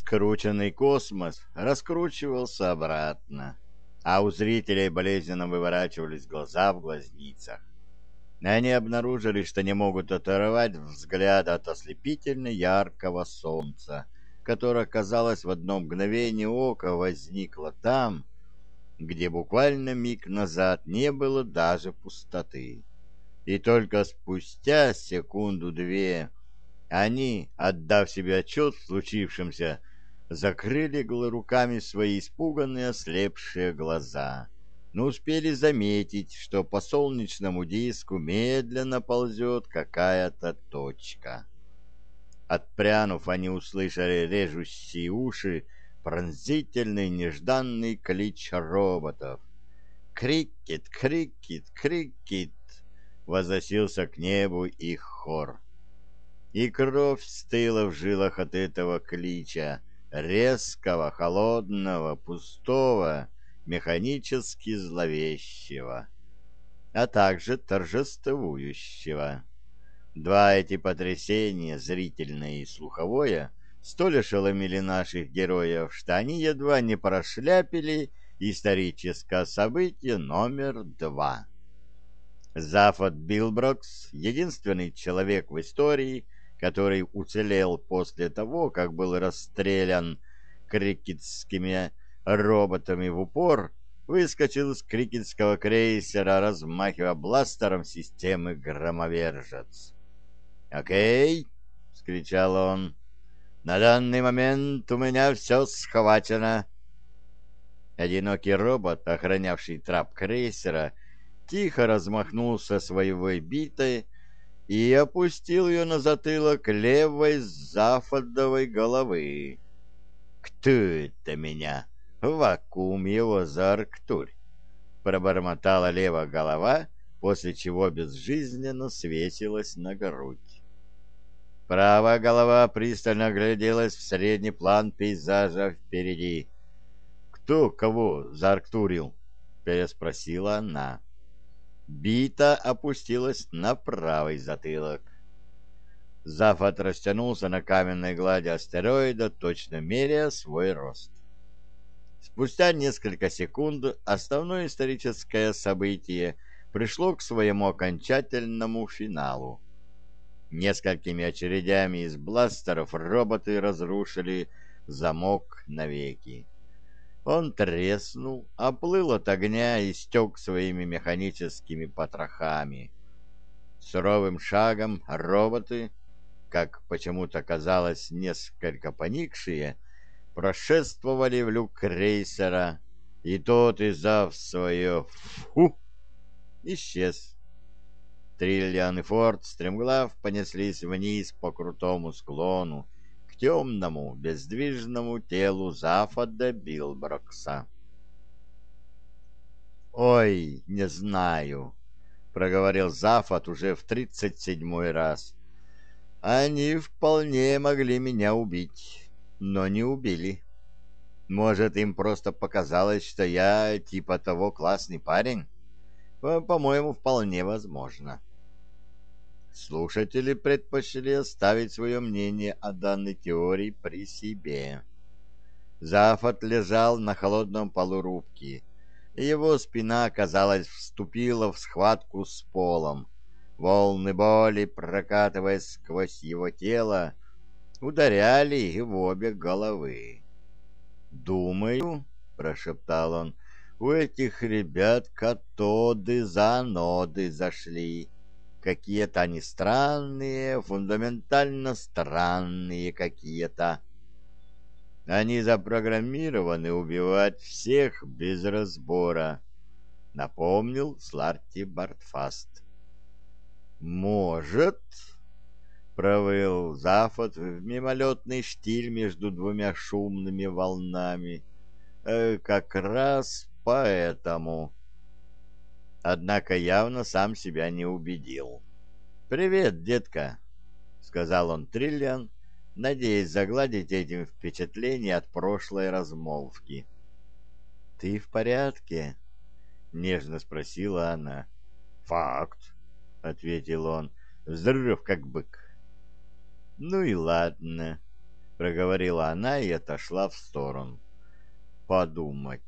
Скрученный космос раскручивался обратно, а у зрителей болезненно выворачивались глаза в глазницах. Они обнаружили, что не могут оторвать взгляд от ослепительно яркого солнца, которое, казалось, в одно мгновение ока возникло там, где буквально миг назад не было даже пустоты. И только спустя секунду-две они, отдав себе отчет в случившемся, закрыли руками свои испуганные ослепшие глаза, но успели заметить, что по солнечному диску медленно ползет какая-то точка. Отпрянув, они услышали режущие уши пронзительный нежданный клич роботов. «Крикет! Крикет! Крикет!» возносился к небу их хор. И кровь стыла в жилах от этого клича, резкого, холодного, пустого, механически зловещего, а также торжествующего. Два эти потрясения, зрительное и слуховое, столь ошеломили наших героев, что они едва не прошляпили историческое событие номер два. Зафот Билброкс, единственный человек в истории, который уцелел после того, как был расстрелян крикетскими роботами в упор, выскочил с крикетского крейсера, размахивая бластером системы «Громовержец». «Окей!» — скричал он. «На данный момент у меня все схвачено». Одинокий робот, охранявший трап крейсера, тихо размахнулся своей битой и опустил ее на затылок левой зафодовой головы. «Кто это меня? Вакуум его за Арктурь!» Пробормотала левая голова, после чего безжизненно свесилась на грудь. Правая голова пристально огляделась в средний план пейзажа впереди. «Кто кого заарктурил?» — переспросила она. Бита опустилась на правый затылок. Зафот растянулся на каменной глади астероида, точно меряя свой рост. Спустя несколько секунд основное историческое событие пришло к своему окончательному финалу. Несколькими очередями из бластеров роботы разрушили замок навеки. Он треснул, оплыл от огня и стек своими механическими потрохами. Суровым шагом роботы, как почему-то казалось несколько поникшие, прошествовали в люк крейсера, и тот, издав свое «фу», исчез. Триллиан и Форд стремглав понеслись вниз по крутому склону, темному, бездвижному телу Зафода Билброкса. «Ой, не знаю», — проговорил Зафот уже в тридцать седьмой раз. «Они вполне могли меня убить, но не убили. Может, им просто показалось, что я типа того классный парень? По-моему, вполне возможно». Слушатели предпочли оставить свое мнение о данной теории при себе. Зафот лежал на холодном полу рубки, и его спина, казалось, вступила в схватку с полом. Волны боли, прокатываясь сквозь его тело, ударяли в обе головы. «Думаю», — прошептал он, — «у этих ребят катоды-заноды зашли». Какие-то они странные, фундаментально странные какие-то. Они запрограммированы убивать всех без разбора, напомнил Сларти Бартфаст. Может, провыл Зафот в мимолетный штиль между двумя шумными волнами. Э, как раз поэтому однако явно сам себя не убедил. «Привет, детка», — сказал он Триллиан, надеясь загладить этим впечатление от прошлой размолвки. «Ты в порядке?» — нежно спросила она. «Факт», — ответил он, — «здоров как бык». «Ну и ладно», — проговорила она и отошла в сторону. Подумать.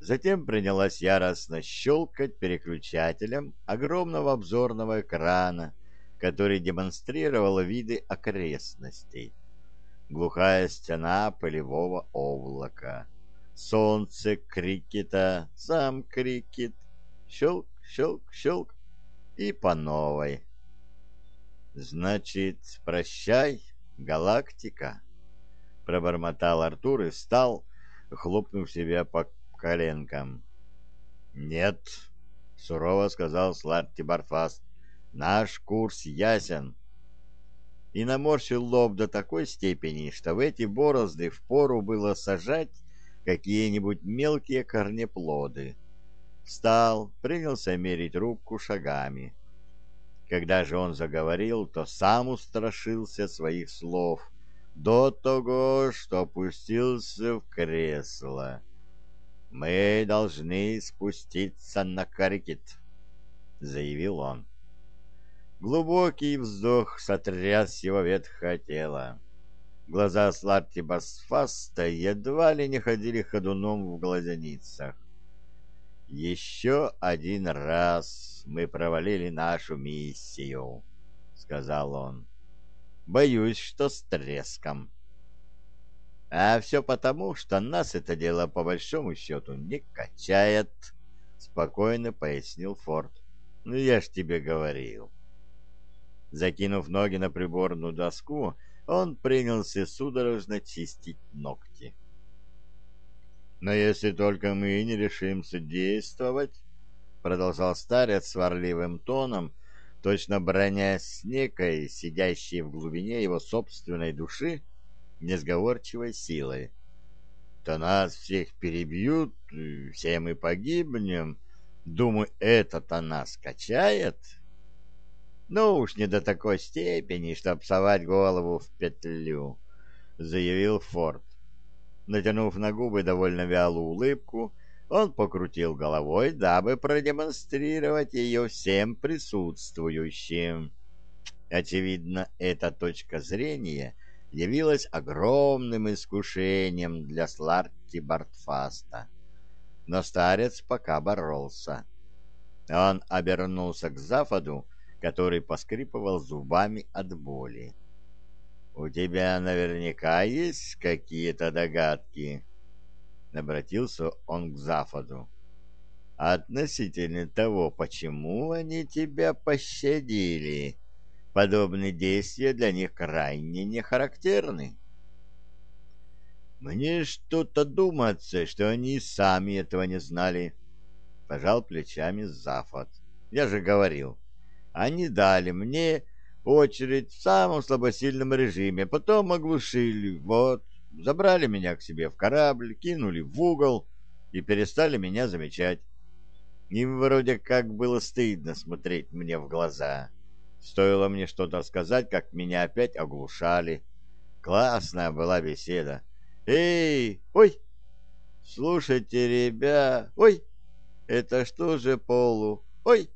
Затем принялась яростно щелкать переключателем огромного обзорного экрана, который демонстрировал виды окрестностей. Глухая стена полевого облака, солнце крикета, сам крикет, щелк, щелк, щелк и по новой. «Значит, прощай, галактика!» — пробормотал Артур и встал, хлопнув себя по коленкам. «Нет», — сурово сказал Сларти Барфаст, — «наш курс ясен». И наморщил лоб до такой степени, что в эти борозды впору было сажать какие-нибудь мелкие корнеплоды. Встал, принялся мерить рубку шагами. Когда же он заговорил, то сам устрашился своих слов до того, что опустился в кресло. «Мы должны спуститься на карикет», — заявил он. Глубокий вздох сотряс его ветхое тело. Глаза Сларти Басфаста едва ли не ходили ходуном в глазаницах. «Еще один раз мы провалили нашу миссию», — сказал он. «Боюсь, что с треском». А все потому, что нас это дело по большому счету не качает, — спокойно пояснил Форд. Ну, я ж тебе говорил. Закинув ноги на приборную доску, он принялся судорожно чистить ногти. «Но если только мы не решимся действовать», — продолжал старец сварливым тоном, точно бронясь с некой, сидящей в глубине его собственной души, — несговорчивой силой. То нас всех перебьют, все мы погибнем. Думаю, это-то нас качает. Ну уж не до такой степени, чтоб совать голову в петлю, заявил Форд. Натянув на губы довольно вялую улыбку, он покрутил головой, дабы продемонстрировать ее всем присутствующим. Очевидно, эта точка зрения — явилось огромным искушением для Сларти Бартфаста. Но старец пока боролся. Он обернулся к Зафаду, который поскрипывал зубами от боли. «У тебя наверняка есть какие-то догадки?» Обратился он к Зафаду. «Относительно того, почему они тебя пощадили?» Подобные действия для них крайне не характерны. Мне что-то думается, что они сами этого не знали. Пожал плечами Зафот. Я же говорил. Они дали мне очередь в самом слабосильном режиме, потом оглушили. Вот, забрали меня к себе в корабль, кинули в угол и перестали меня замечать. Им вроде как было стыдно смотреть мне в глаза. Стоило мне что-то сказать, как меня опять оглушали. Классная была беседа. «Эй! Ой! Слушайте, ребя! Ой! Это что же полу? Ой!»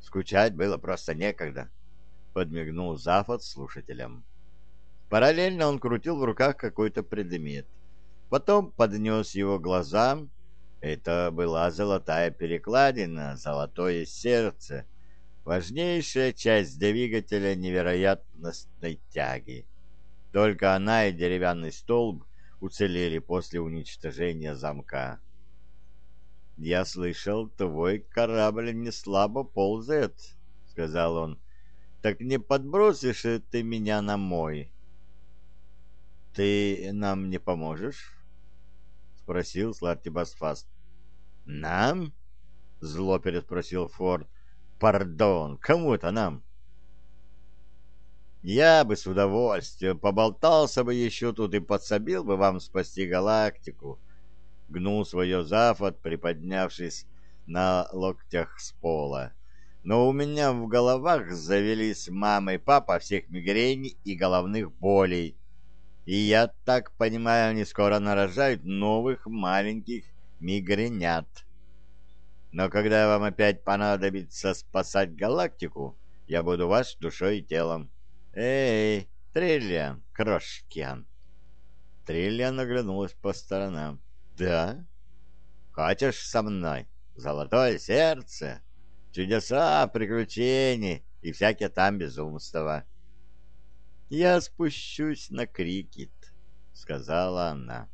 Скучать было просто некогда, — подмигнул Зафот слушателям. Параллельно он крутил в руках какой-то предмет. Потом поднес его глазам. Это была золотая перекладина, золотое сердце — важнейшая часть двигателя невероятностной тяги. Только она и деревянный столб уцелели после уничтожения замка. «Я слышал, твой корабль не слабо ползает», — сказал он. «Так не подбросишь ты меня на мой?» «Ты нам не поможешь?» — спросил Слартибасфаст. «Нам?» — зло переспросил Форд. Пардон, кому это нам? Я бы с удовольствием поболтался бы еще тут и подсобил бы вам спасти галактику. Гнул свое зафот, приподнявшись на локтях с пола. Но у меня в головах завелись мама и папа всех мигрений и головных болей. И я так понимаю, они скоро нарожают новых маленьких мигренят. Но когда вам опять понадобится спасать галактику, я буду ваш душой и телом. Эй, Триллиан, Крошкиан, Триллиан оглянулась по сторонам. «Да? Хочешь со мной? Золотое сердце, чудеса, приключения и всякие там безумства». «Я спущусь на крикет», — сказала она.